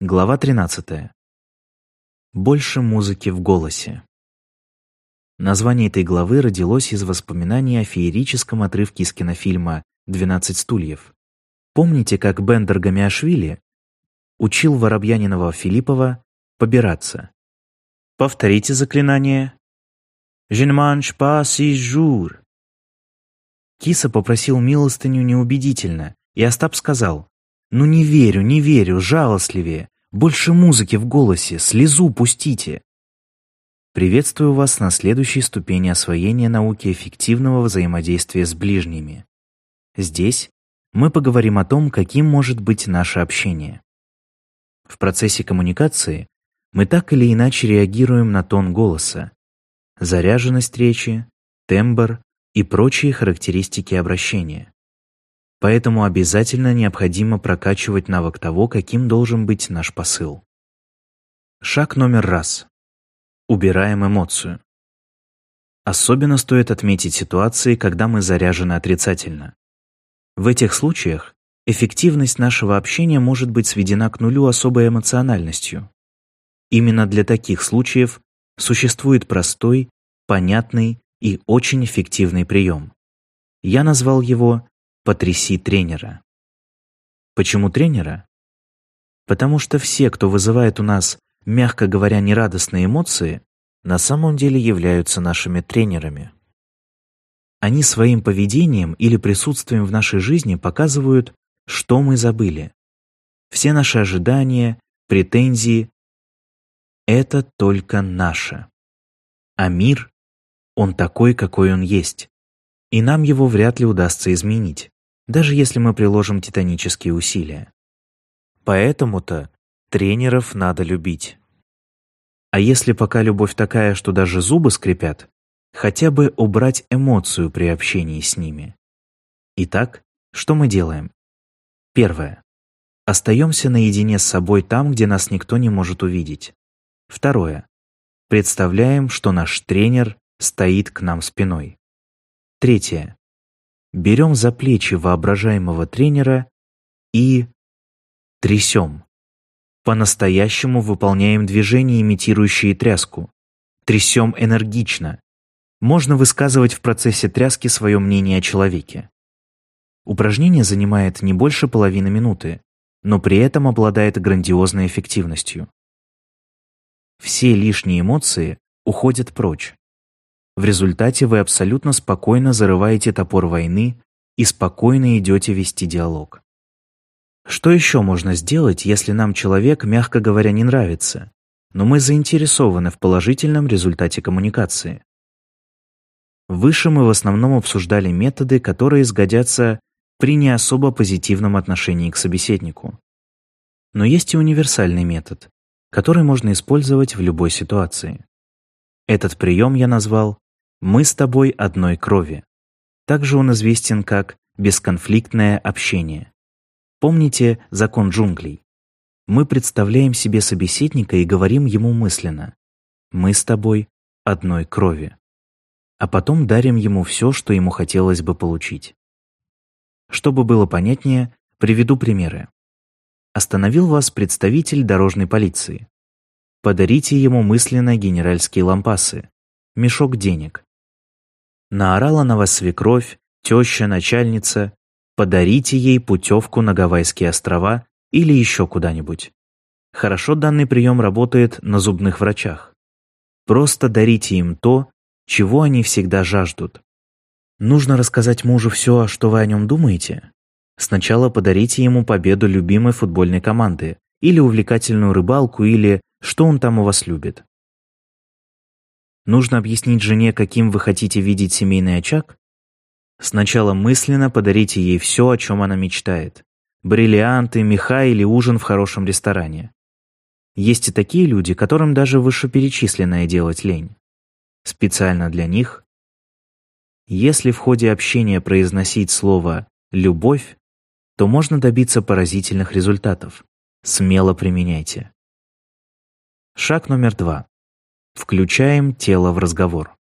Глава 13. Больше музыки в голосе. Название этой главы родилось из воспоминаний о феерическом отрывке из кинофильма «12 стульев». Помните, как Бендер Гамиашвили учил Воробьянинова Филиппова побираться? Повторите заклинание. «Je ne mange pas six jours». Киса попросил милостыню неубедительно, и Остап сказал, «Ну не верю, не верю, жалостливее, больше музыки в голосе, слезу пустите». Приветствую вас на следующей ступени освоения науки эффективного взаимодействия с ближними. Здесь мы поговорим о том, каким может быть наше общение. В процессе коммуникации мы так или иначе реагируем на тон голоса, заряженность речи, тембр и прочие характеристики обращения. Поэтому обязательно необходимо прокачивать навык того, каким должен быть наш посыл. Шаг номер раз. Убираем эмоцию. Особенно стоит отметить ситуации, когда мы заряжены отрицательно. В этих случаях эффективность нашего общения может быть сведена к нулю особой эмоциональностью. Именно для таких случаев существует простой, понятный и очень эффективный прием. Я назвал его «потряси тренера». Почему тренера? Потому что все, кто вызывает у нас, мягко говоря, нерадостные эмоции, на самом деле являются нашими тренерами. Они своим поведением или присутствием в нашей жизни показывают, что мы забыли. Все наши ожидания, претензии — это только наше. А мир он такой, какой он есть. И нам его вряд ли удастся изменить, даже если мы приложим титанические усилия. Поэтому-то тренеров надо любить. А если пока любовь такая, что даже зубы скрипят, хотя бы убрать эмоцию при общении с ними. Итак, что мы делаем? Первое. Остаемся наедине с собой там, где нас никто не может увидеть. Второе. Представляем, что наш тренер стоит к нам спиной. Третье. Берем за плечи воображаемого тренера и трясем. По-настоящему выполняем движения, имитирующие тряску. Трясем энергично. Можно высказывать в процессе тряски свое мнение о человеке. Упражнение занимает не больше половины минуты, но при этом обладает грандиозной эффективностью. Все лишние эмоции уходят прочь. В результате вы абсолютно спокойно зарываете топор войны и спокойно идете вести диалог. Что еще можно сделать, если нам человек, мягко говоря, не нравится, но мы заинтересованы в положительном результате коммуникации? Выше мы в основном обсуждали методы, которые сгодятся при не особо позитивном отношении к собеседнику. Но есть и универсальный метод, который можно использовать в любой ситуации. Этот прием я назвал мы с тобой одной крови. Также он известен как бесконфликтное общение. Помните закон джунглей? Мы представляем себе собеседника и говорим ему мысленно «Мы с тобой одной крови». А потом дарим ему все, что ему хотелось бы получить. Чтобы было понятнее, приведу примеры. Остановил вас представитель дорожной полиции. Подарите ему мысленно генеральские лампасы, мешок денег, Наорала на вас свекровь, теща, начальница. Подарите ей путевку на Гавайские острова или еще куда-нибудь. Хорошо данный прием работает на зубных врачах. Просто дарите им то, чего они всегда жаждут. Нужно рассказать мужу все, что вы о нем думаете? Сначала подарите ему победу любимой футбольной команды, или увлекательную рыбалку, или что он там у вас любит. Нужно объяснить жене, каким вы хотите видеть семейный очаг? Сначала мысленно подарите ей все, о чем она мечтает. Бриллианты, меха или ужин в хорошем ресторане. Есть и такие люди, которым даже вышеперечисленное делать лень. Специально для них. Если в ходе общения произносить слово «любовь», то можно добиться поразительных результатов. Смело применяйте. Шаг номер два. Включаем тело в разговор.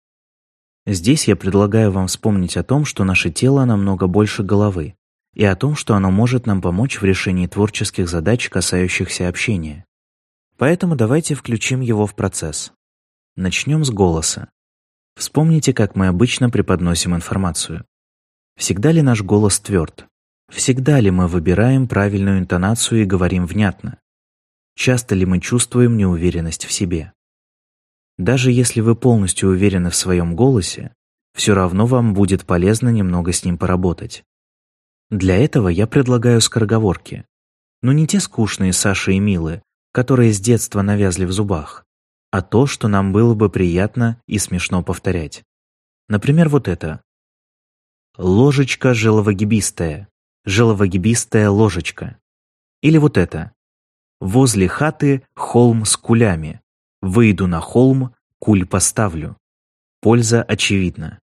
Здесь я предлагаю вам вспомнить о том, что наше тело намного больше головы, и о том, что оно может нам помочь в решении творческих задач, касающихся общения. Поэтому давайте включим его в процесс. Начнем с голоса. Вспомните, как мы обычно преподносим информацию. Всегда ли наш голос тверд? Всегда ли мы выбираем правильную интонацию и говорим внятно? Часто ли мы чувствуем неуверенность в себе? Даже если вы полностью уверены в своем голосе, все равно вам будет полезно немного с ним поработать. Для этого я предлагаю скороговорки. Но не те скучные Саши и Милы, которые с детства навязли в зубах, а то, что нам было бы приятно и смешно повторять. Например, вот это. Ложечка желовогибистая, желовогибистая ложечка. Или вот это. Возле хаты холм с кулями. Выйду на холм, куль поставлю. Польза очевидна.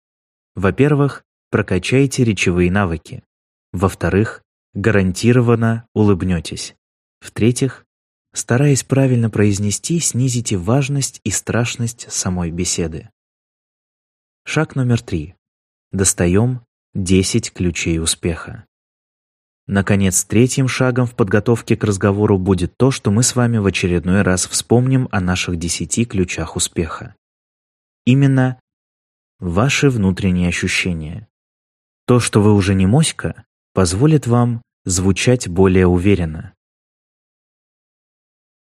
Во-первых, прокачайте речевые навыки. Во-вторых, гарантированно улыбнетесь. В-третьих, стараясь правильно произнести, снизите важность и страшность самой беседы. Шаг номер три. Достаем 10 ключей успеха. Наконец, третьим шагом в подготовке к разговору будет то, что мы с вами в очередной раз вспомним о наших десяти ключах успеха. Именно ваши внутренние ощущения. То, что вы уже не моська, позволит вам звучать более уверенно.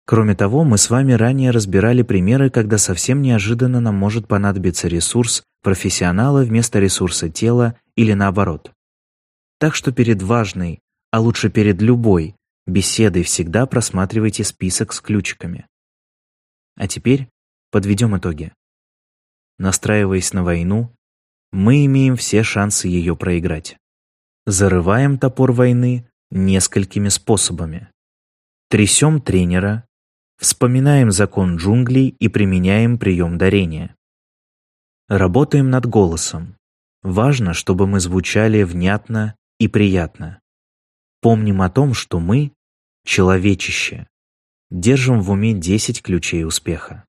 Кроме того, мы с вами ранее разбирали примеры, когда совсем неожиданно нам может понадобиться ресурс профессионала вместо ресурса тела или наоборот. Так что перед важной, а лучше перед любой беседой всегда просматривайте список с ключиками. А теперь подведем итоги. Настраиваясь на войну, мы имеем все шансы ее проиграть. Зарываем топор войны несколькими способами. Трясем тренера, вспоминаем закон джунглей и применяем прием дарения. Работаем над голосом. Важно, чтобы мы звучали внятно и приятно. Помним о том, что мы — человечище. Держим в уме 10 ключей успеха.